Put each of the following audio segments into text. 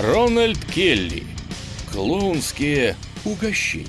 Рональд Келли. Клоунские угощения.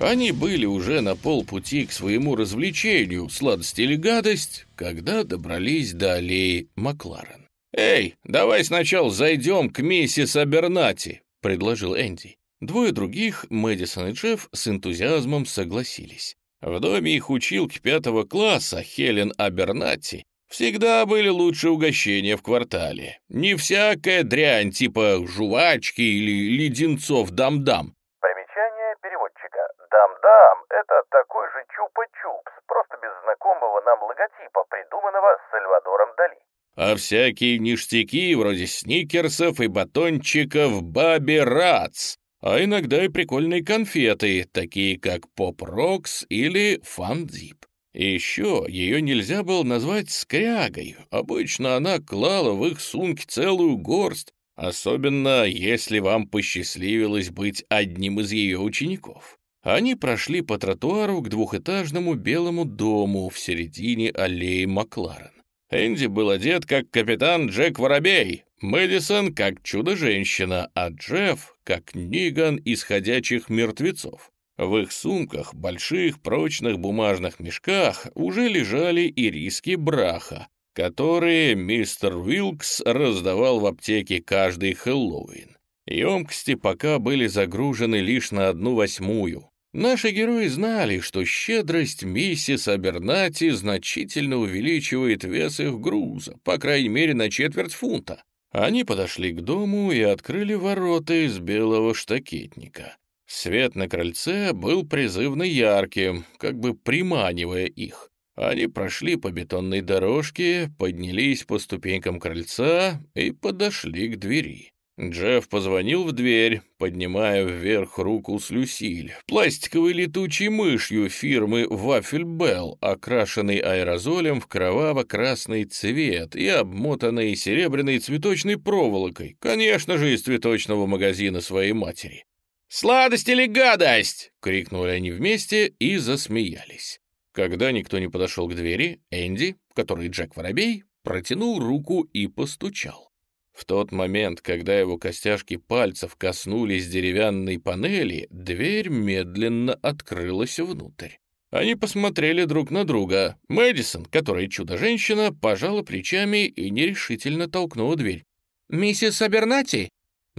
Они были уже на полпути к своему развлечению, сладость или гадость, когда добрались до аллеи Макларен. «Эй, давай сначала зайдем к миссис Абернати», — предложил Энди. Двое других, Мэдисон и Джефф, с энтузиазмом согласились. В доме их училки пятого класса, Хелен Абернати, всегда были лучшие угощения в квартале. Не всякая дрянь, типа жвачки или леденцов дам-дам. Примечание переводчика. Дам-дам — это такой же чупа-чупс, просто без знакомого нам логотипа, придуманного Сальвадором Дали. А всякие ништяки вроде сникерсов и батончиков Баби Рац, а иногда и прикольные конфеты, такие как Поп Рокс или Фандип. И еще ее нельзя было назвать скрягой. Обычно она клала в их сумки целую горсть, особенно если вам посчастливилось быть одним из ее учеников. Они прошли по тротуару к двухэтажному белому дому в середине аллеи Макларен. Энди был одет как капитан Джек Воробей, Мэдисон как чудо-женщина, а Джефф как Ниган из «Ходячих мертвецов». В их сумках, больших прочных бумажных мешках, уже лежали ириски браха, которые мистер Уилкс раздавал в аптеке каждый Хэллоуин. Емкости пока были загружены лишь на одну восьмую. Наши герои знали, что щедрость миссис Абернати значительно увеличивает вес их груза, по крайней мере на четверть фунта. Они подошли к дому и открыли ворота из белого штакетника. Свет на крыльце был призывно ярким, как бы приманивая их. Они прошли по бетонной дорожке, поднялись по ступенькам крыльца и подошли к двери. Джефф позвонил в дверь, поднимая вверх руку с Люсиль, пластиковой летучей мышью фирмы «Вафель Белл», окрашенной аэрозолем в кроваво-красный цвет и обмотанной серебряной цветочной проволокой, конечно же, из цветочного магазина своей матери. «Сладость или гадость?» — крикнули они вместе и засмеялись. Когда никто не подошел к двери, Энди, который Джек Воробей, протянул руку и постучал. В тот момент, когда его костяшки пальцев коснулись деревянной панели, дверь медленно открылась внутрь. Они посмотрели друг на друга. Мэдисон, которая чудо-женщина, пожала плечами и нерешительно толкнула дверь. «Миссис Абернати?»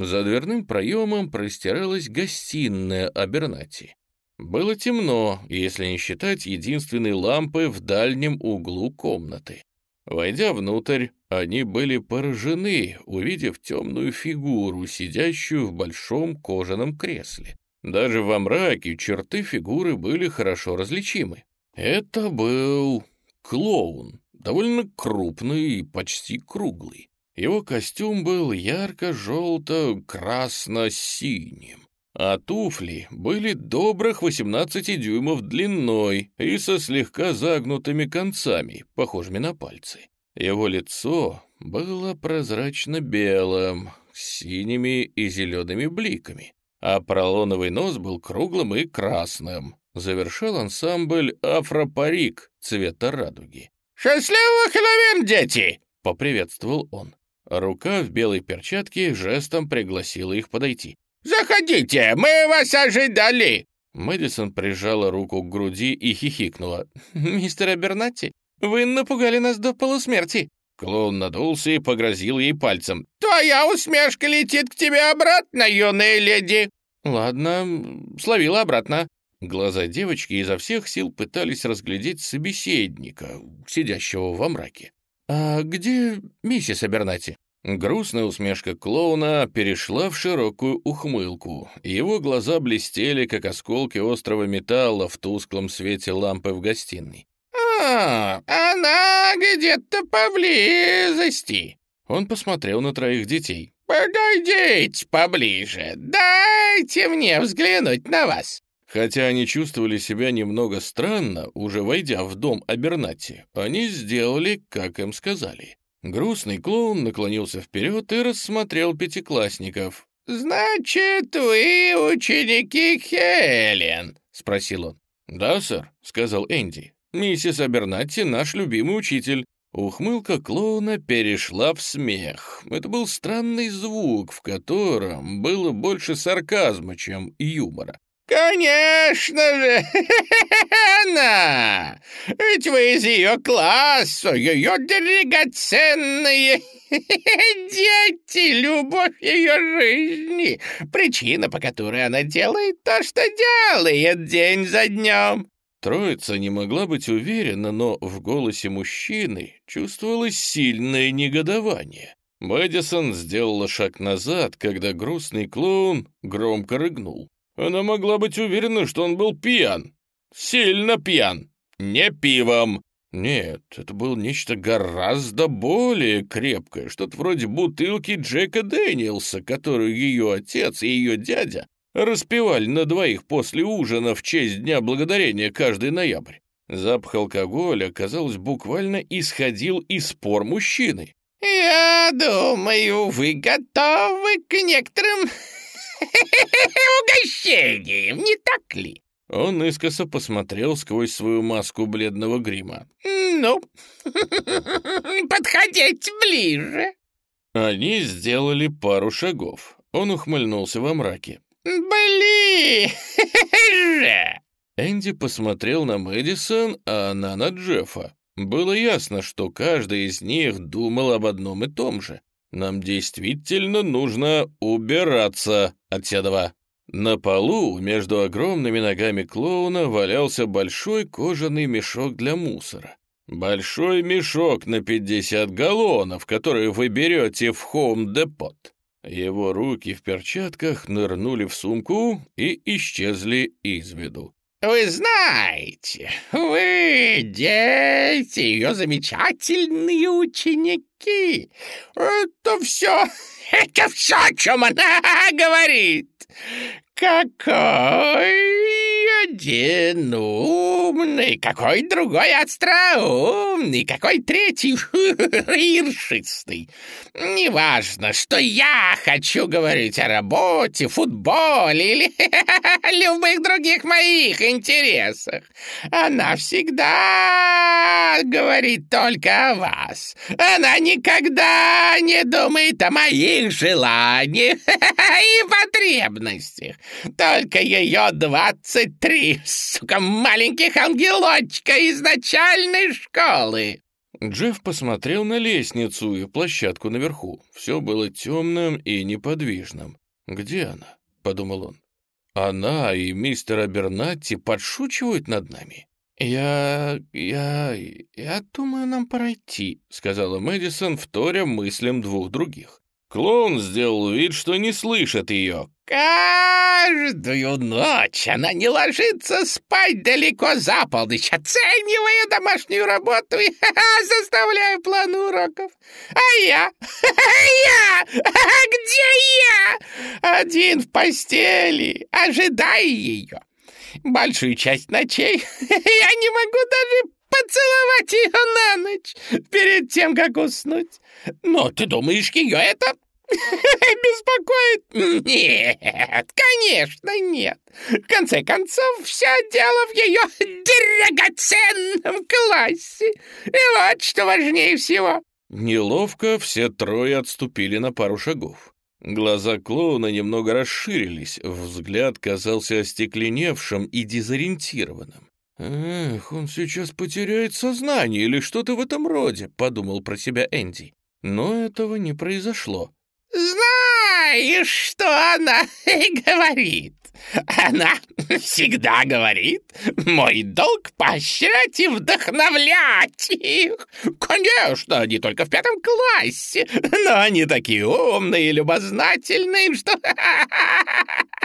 За дверным проемом простиралась гостиная Абернати. Было темно, если не считать единственной лампы в дальнем углу комнаты. Войдя внутрь, они были поражены, увидев темную фигуру, сидящую в большом кожаном кресле. Даже во мраке черты фигуры были хорошо различимы. Это был клоун, довольно крупный и почти круглый. Его костюм был ярко-желто-красно-синим, а туфли были добрых 18 дюймов длиной и со слегка загнутыми концами, похожими на пальцы. Его лицо было прозрачно-белым, с синими и зелеными бликами, а пролоновый нос был круглым и красным. Завершал ансамбль афропарик цвета радуги. «Счастливого Хэллоуин, дети!» — поприветствовал он. Рука в белой перчатке жестом пригласила их подойти. «Заходите, мы вас ожидали!» Мэдисон прижала руку к груди и хихикнула. «Мистер Абернатти, вы напугали нас до полусмерти!» Клоун надулся и погрозил ей пальцем. «Твоя усмешка летит к тебе обратно, юная леди!» «Ладно, словила обратно». Глаза девочки изо всех сил пытались разглядеть собеседника, сидящего во мраке. «А где миссис Абернати?» Грустная усмешка клоуна перешла в широкую ухмылку. Его глаза блестели, как осколки острого металла в тусклом свете лампы в гостиной. «А, она где-то поблизости!» Он посмотрел на троих детей. «Подойдите поближе, дайте мне взглянуть на вас!» Хотя они чувствовали себя немного странно, уже войдя в дом Абернати, они сделали, как им сказали. Грустный клоун наклонился вперед и рассмотрел пятиклассников. «Значит, вы ученики Хелен?» — спросил он. «Да, сэр», — сказал Энди. «Миссис Абернатти — наш любимый учитель». Ухмылка клоуна перешла в смех. Это был странный звук, в котором было больше сарказма, чем юмора. «Конечно же! Она! Ведь вы из ее класса, ее драгоценные дети, любовь ее жизни, причина, по которой она делает то, что делает день за днем. Троица не могла быть уверена, но в голосе мужчины чувствовалось сильное негодование. Мэдисон сделала шаг назад, когда грустный клоун громко рыгнул. Она могла быть уверена, что он был пьян. Сильно пьян. Не пивом. Нет, это было нечто гораздо более крепкое, что-то вроде бутылки Джека Дэниелса, которую ее отец и ее дядя распевали на двоих после ужина в честь Дня Благодарения каждый ноябрь. Запах алкоголя, казалось, буквально исходил из пор мужчины. «Я думаю, вы готовы к некоторым угощениям, не так ли?» Он искоса посмотрел сквозь свою маску бледного грима. «Ну, подходите ближе». Они сделали пару шагов. Он ухмыльнулся во мраке. «Блин же!» Энди посмотрел на Мэдисон, а она на Джеффа. Было ясно, что каждый из них думал об одном и том же. Нам действительно нужно убираться отседова. На полу между огромными ногами клоуна валялся большой кожаный мешок для мусора. Большой мешок на 50 галлонов, который вы берете в Хоум-депот. Его руки в перчатках нырнули в сумку и исчезли из виду. «Вы знаете, вы, дети, ее замечательные ученики. Это все, это все, о чем она говорит. Какой один умный, какой другой остроумный, какой третий иршистый. Неважно, что я хочу говорить о работе, футболе или любых других моих интересах. Она всегда говорит только о вас. Она никогда не думает о моих желаниях и потребностях. Только ее двадцать три, сука, маленьких ангелочка из начальной школы. Джефф посмотрел на лестницу и площадку наверху. Все было темным и неподвижным. «Где она?» — подумал он. «Она и мистер Абернатти подшучивают над нами?» «Я... я... я думаю, нам пора идти», — сказала Мэдисон, вторя мыслям двух других. Клоун сделал вид, что не слышит ее. Каждую ночь она не ложится спать далеко за полночь, оценивая домашнюю работу и составляя план уроков. А я? я? Где я? Один в постели, ожидая ее. Большую часть ночей я не могу даже поцеловать ее на ночь перед тем, как уснуть. Но ты думаешь, ее это беспокоит? Нет, конечно, нет. В конце концов, все дело в ее драгоценном классе. И вот что важнее всего. Неловко все трое отступили на пару шагов. Глаза клоуна немного расширились, взгляд казался остекленевшим и дезориентированным. «Эх, он сейчас потеряет сознание или что-то в этом роде», — подумал про себя Энди. Но этого не произошло. «Знаешь, что она говорит?» Она всегда говорит, мой долг поощрять и вдохновлять их. Конечно, не только в пятом классе, но они такие умные и любознательные, что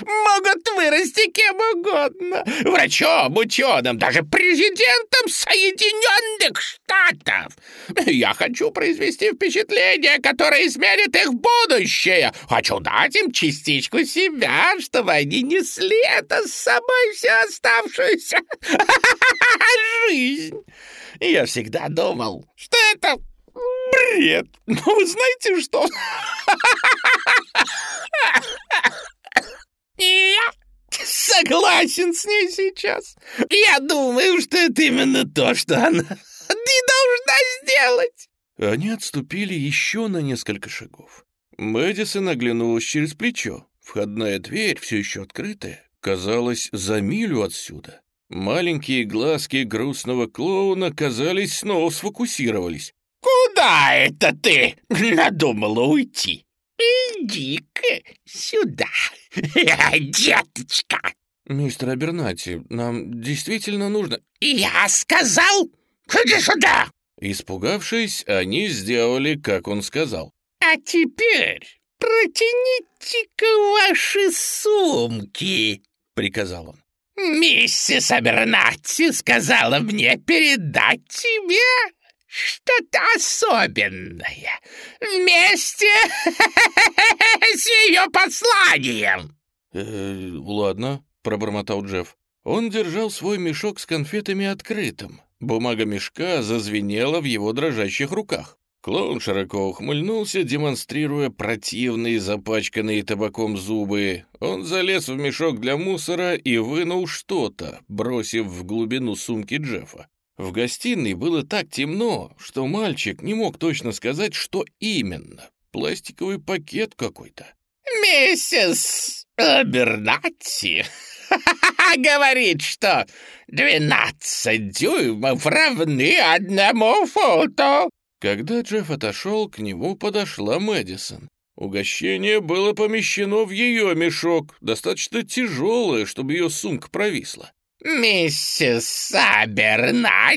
могут вырасти кем угодно. Врачом, ученым, даже президентом Соединенных Штатов. Я хочу произвести впечатление, которое изменит их будущее. Хочу дать им частичку себя, чтобы они несли это с собой всю оставшуюся жизнь. Я всегда думал, что это бред. Но вы знаете что? Я согласен с ней сейчас. Я думаю, что это именно то, что она и должна делать?» Они отступили еще на несколько шагов. Мэдисон оглянулась через плечо. Входная дверь, все еще открытая, казалась за милю отсюда. Маленькие глазки грустного клоуна, казались, снова сфокусировались. «Куда это ты надумала уйти? Иди-ка сюда, деточка!» «Мистер Абернати, нам действительно нужно...» «Я сказал, иди сюда!» Испугавшись, они сделали, как он сказал. «А теперь протяните-ка ваши сумки!» — приказал он. «Миссис Абернатти сказала мне передать тебе что-то особенное вместе с ее посланием». «Э, «Ладно», — пробормотал Джефф. Он держал свой мешок с конфетами открытым. Бумага мешка зазвенела в его дрожащих руках. Клоун широко ухмыльнулся, демонстрируя противные запачканные табаком зубы. Он залез в мешок для мусора и вынул что-то, бросив в глубину сумки Джеффа. В гостиной было так темно, что мальчик не мог точно сказать, что именно. Пластиковый пакет какой-то. «Миссис Абернатти говорит, что двенадцать дюймов равны одному футу». Когда Джефф отошел, к нему подошла Мэдисон. Угощение было помещено в ее мешок, достаточно тяжелое, чтобы ее сумка провисла. «Миссис Сабернати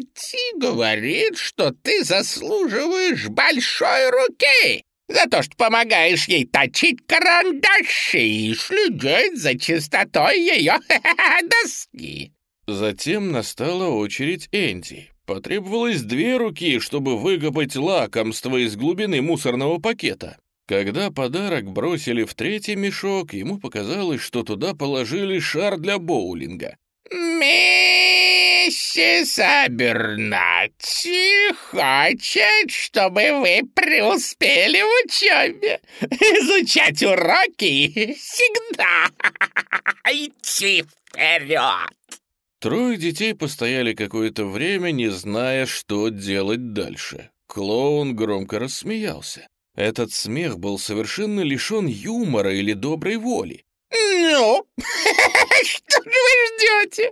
говорит, что ты заслуживаешь большой руки за то, что помогаешь ей точить карандаши и следить за чистотой ее доски». Затем настала очередь Энди. Потребовалось две руки, чтобы выкопать лакомство из глубины мусорного пакета. Когда подарок бросили в третий мешок, ему показалось, что туда положили шар для боулинга. «Миссис Абернати хочет, чтобы вы преуспели в учебе, изучать уроки и всегда идти вперед!» Трое детей постояли какое-то время, не зная, что делать дальше. Клоун громко рассмеялся. Этот смех был совершенно лишен юмора или доброй воли. «Ну, что же вы ждете?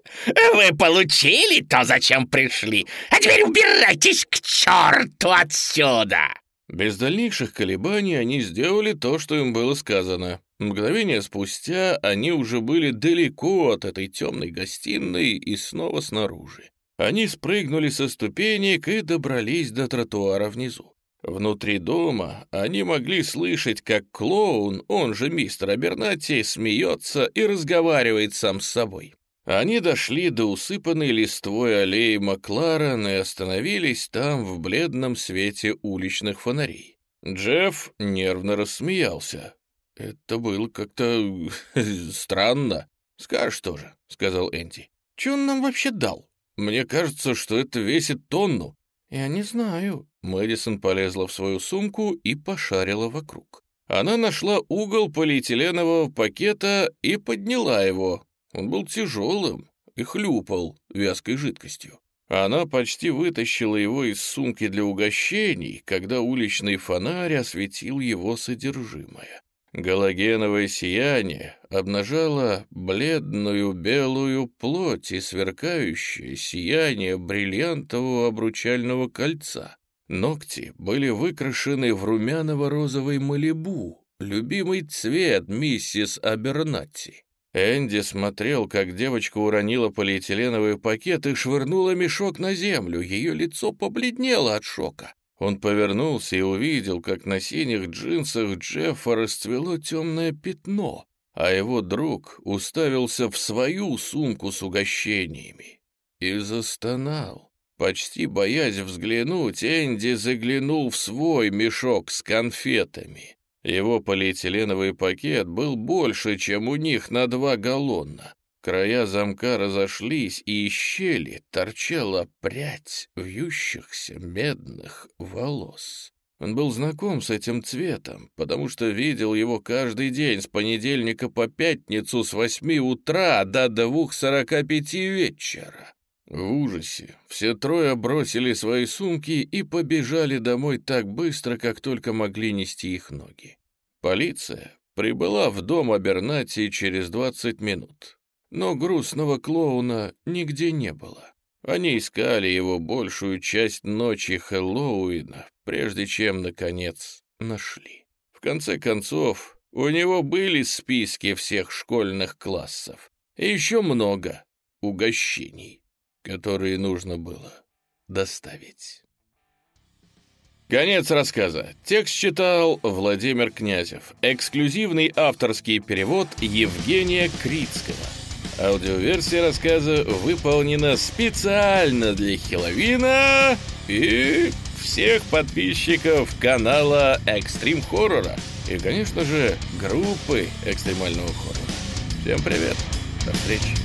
Вы получили то, зачем пришли, а теперь убирайтесь к черту отсюда!» Без дальнейших колебаний они сделали то, что им было сказано. Мгновение спустя они уже были далеко от этой темной гостиной и снова снаружи. Они спрыгнули со ступенек и добрались до тротуара внизу. Внутри дома они могли слышать, как клоун, он же мистер Абернати, смеется и разговаривает сам с собой. Они дошли до усыпанной листвой аллеи Макларен и остановились там в бледном свете уличных фонарей. Джефф нервно рассмеялся. Это было как-то странно. Скажешь тоже, сказал Энди. Че он нам вообще дал? Мне кажется, что это весит тонну. Я не знаю. Мэдисон полезла в свою сумку и пошарила вокруг. Она нашла угол полиэтиленового пакета и подняла его. Он был тяжелым и хлюпал вязкой жидкостью. Она почти вытащила его из сумки для угощений, когда уличный фонарь осветил его содержимое. Галогеновое сияние обнажало бледную белую плоть и сверкающее сияние бриллиантового обручального кольца. Ногти были выкрашены в румяново-розовый малибу, любимый цвет миссис Абернатти. Энди смотрел, как девочка уронила полиэтиленовый пакет и швырнула мешок на землю. Ее лицо побледнело от шока. Он повернулся и увидел, как на синих джинсах Джеффа расцвело темное пятно, а его друг уставился в свою сумку с угощениями и застонал. Почти боясь взглянуть, Энди заглянул в свой мешок с конфетами. Его полиэтиленовый пакет был больше, чем у них на два галлона. Края замка разошлись, и из щели торчала прядь вьющихся медных волос. Он был знаком с этим цветом, потому что видел его каждый день с понедельника по пятницу с восьми утра до двух сорока пяти вечера. В ужасе все трое бросили свои сумки и побежали домой так быстро, как только могли нести их ноги. Полиция прибыла в дом Абернати через 20 минут, но грустного клоуна нигде не было. Они искали его большую часть ночи Хэллоуина, прежде чем, наконец, нашли. В конце концов, у него были списки всех школьных классов и еще много угощений которые нужно было доставить. Конец рассказа. Текст читал Владимир Князев. Эксклюзивный авторский перевод Евгения Крицкого. Аудиоверсия рассказа выполнена специально для Хеловина и всех подписчиков канала Экстрим Хоррора и, конечно же, группы экстремального хоррора. Всем привет, до встречи.